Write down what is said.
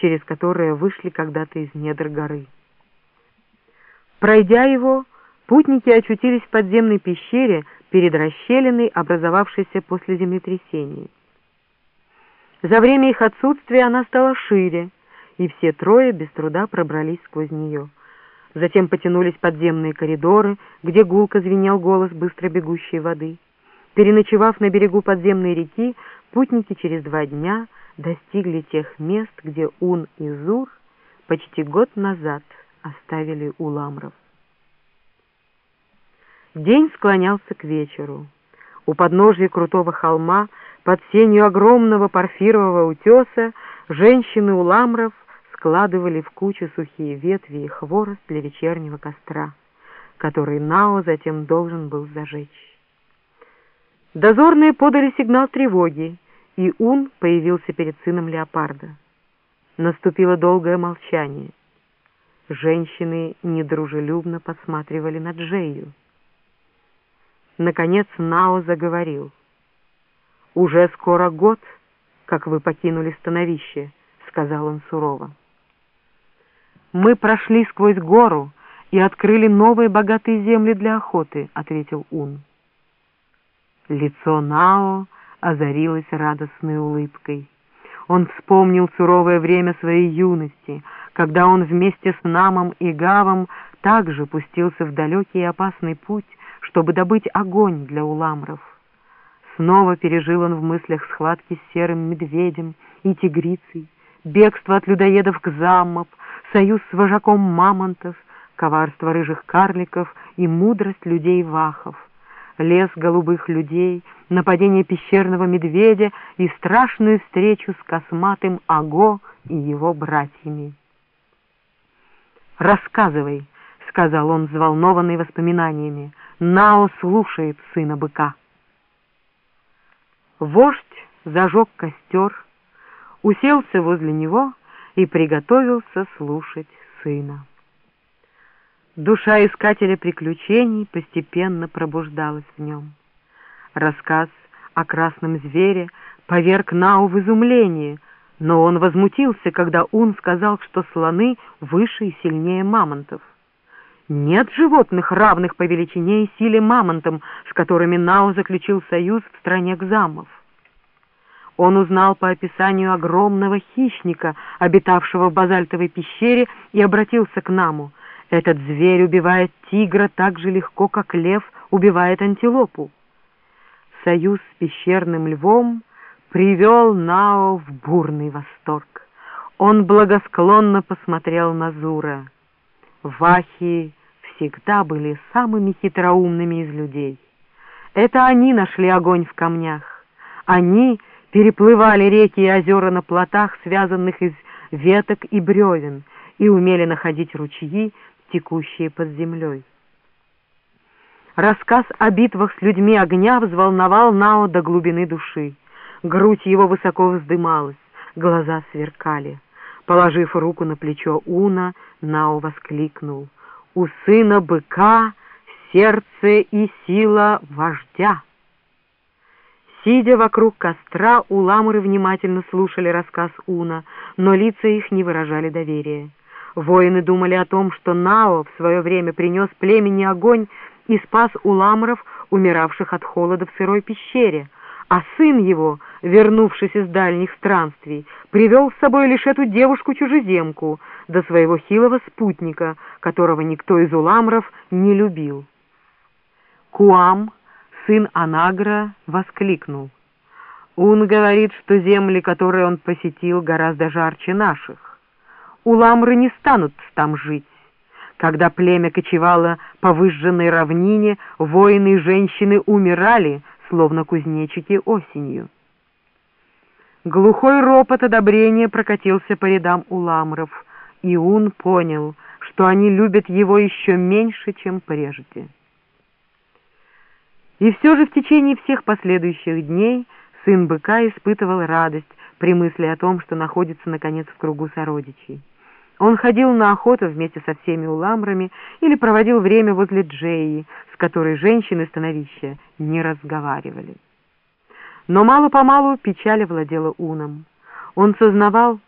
через которое вышли когда-то из недр горы. Пройдя его, путники очутились в подземной пещере перед расщелиной, образовавшейся после землетрясения. За время их отсутствия она стала шире, и все трое без труда пробрались сквозь нее. Затем потянулись подземные коридоры, где гулко звенел голос быстро бегущей воды. Переночевав на берегу подземной реки, путники через два дня достигли тех мест, где Ун и Зур почти год назад оставили Уламров. День склонялся к вечеру. У подножия крутого холма, под сенью огромного порфирового утеса, женщины Уламров складывали в кучу сухие ветви и хворост для вечернего костра, который Нао затем должен был зажечь. Дозорные подали сигнал тревоги, и Ун появился перед сыном леопарда. Наступило долгое молчание. Женщины недружелюбно посматривали на Джею. Наконец Нао заговорил. «Уже скоро год, как вы покинули становище», — сказал он сурово. «Мы прошли сквозь гору и открыли новые богатые земли для охоты», — ответил Ун. Лицо Нао озарилось радостной улыбкой. Он вспомнил суровое время своей юности, когда он вместе с Намом и Гавом также пустился в далекий и опасный путь, чтобы добыть огонь для уламров. Снова пережил он в мыслях схватки с серым медведем и тигрицей, бегство от людоедов к заммов, союз с вожаком мамонтов, коварство рыжих карликов и мудрость людей-вахов, лес голубых людей, нападение пещерного медведя и страшную встречу с косматым Аго и его братьями. «Рассказывай», — сказал он, взволнованный воспоминаниями, — «Нао слушает сына быка». Вождь зажег костер, уселся возле него и приготовился слушать сына. Душа искателя приключений постепенно пробуждалась в нем. Рассказ о красном звере поверг Нау в изумление, но он возмутился, когда Ун сказал, что слоны выше и сильнее мамонтов. Нет животных, равных по величине и силе мамонтам, с которыми Нау заключил союз в стране Гзамов. Он узнал по описанию огромного хищника, обитавшего в базальтовой пещере, и обратился к Наму — этот зверь убивает тигра так же легко, как лев убивает антилопу. Союз с пещерным львом привел Нао в бурный восторг. Он благосклонно посмотрел на Зура. Вахи всегда были самыми хитроумными из людей. Это они нашли огонь в камнях. Они переплывали реки и озера на плотах, связанных из веток и бревен, и умели находить ручьи, текущие под землей. Рассказ о битвах с людьми огня взволновал Нао до глубины души. Грудь его высоко вздымалась, глаза сверкали. Положив руку на плечо Уна, Нао воскликнул. «У сына быка сердце и сила вождя!» Сидя вокруг костра, уламыры внимательно слушали рассказ Уна, но лица их не выражали доверия. Воины думали о том, что Нао в свое время принес племени огонь и спас уламров, умиравших от холода в сырой пещере, а сын его, вернувшись из дальних странствий, привел с собой лишь эту девушку-чужеземку, до своего хилого спутника, которого никто из уламров не любил. Куам, сын Анагра, воскликнул. «Он говорит, что земли, которые он посетил, гораздо жарче наших уламры не станут там жить. Когда племя кочевало по выжженной равнине, воины и женщины умирали, словно кузнечики осенью. Глухой ропот одобрения прокатился по рядам уламров, и Ун понял, что они любят его еще меньше, чем прежде. И все же в течение всех последующих дней сын быка испытывал радость при мысли о том, что находится, наконец, в кругу сородичей. Он ходил на охоту вместе со всеми уламрами или проводил время возле Джеи, с которой женщины становища не разговаривали. Но мало-помалу печаль владела Уном. Он сознавал,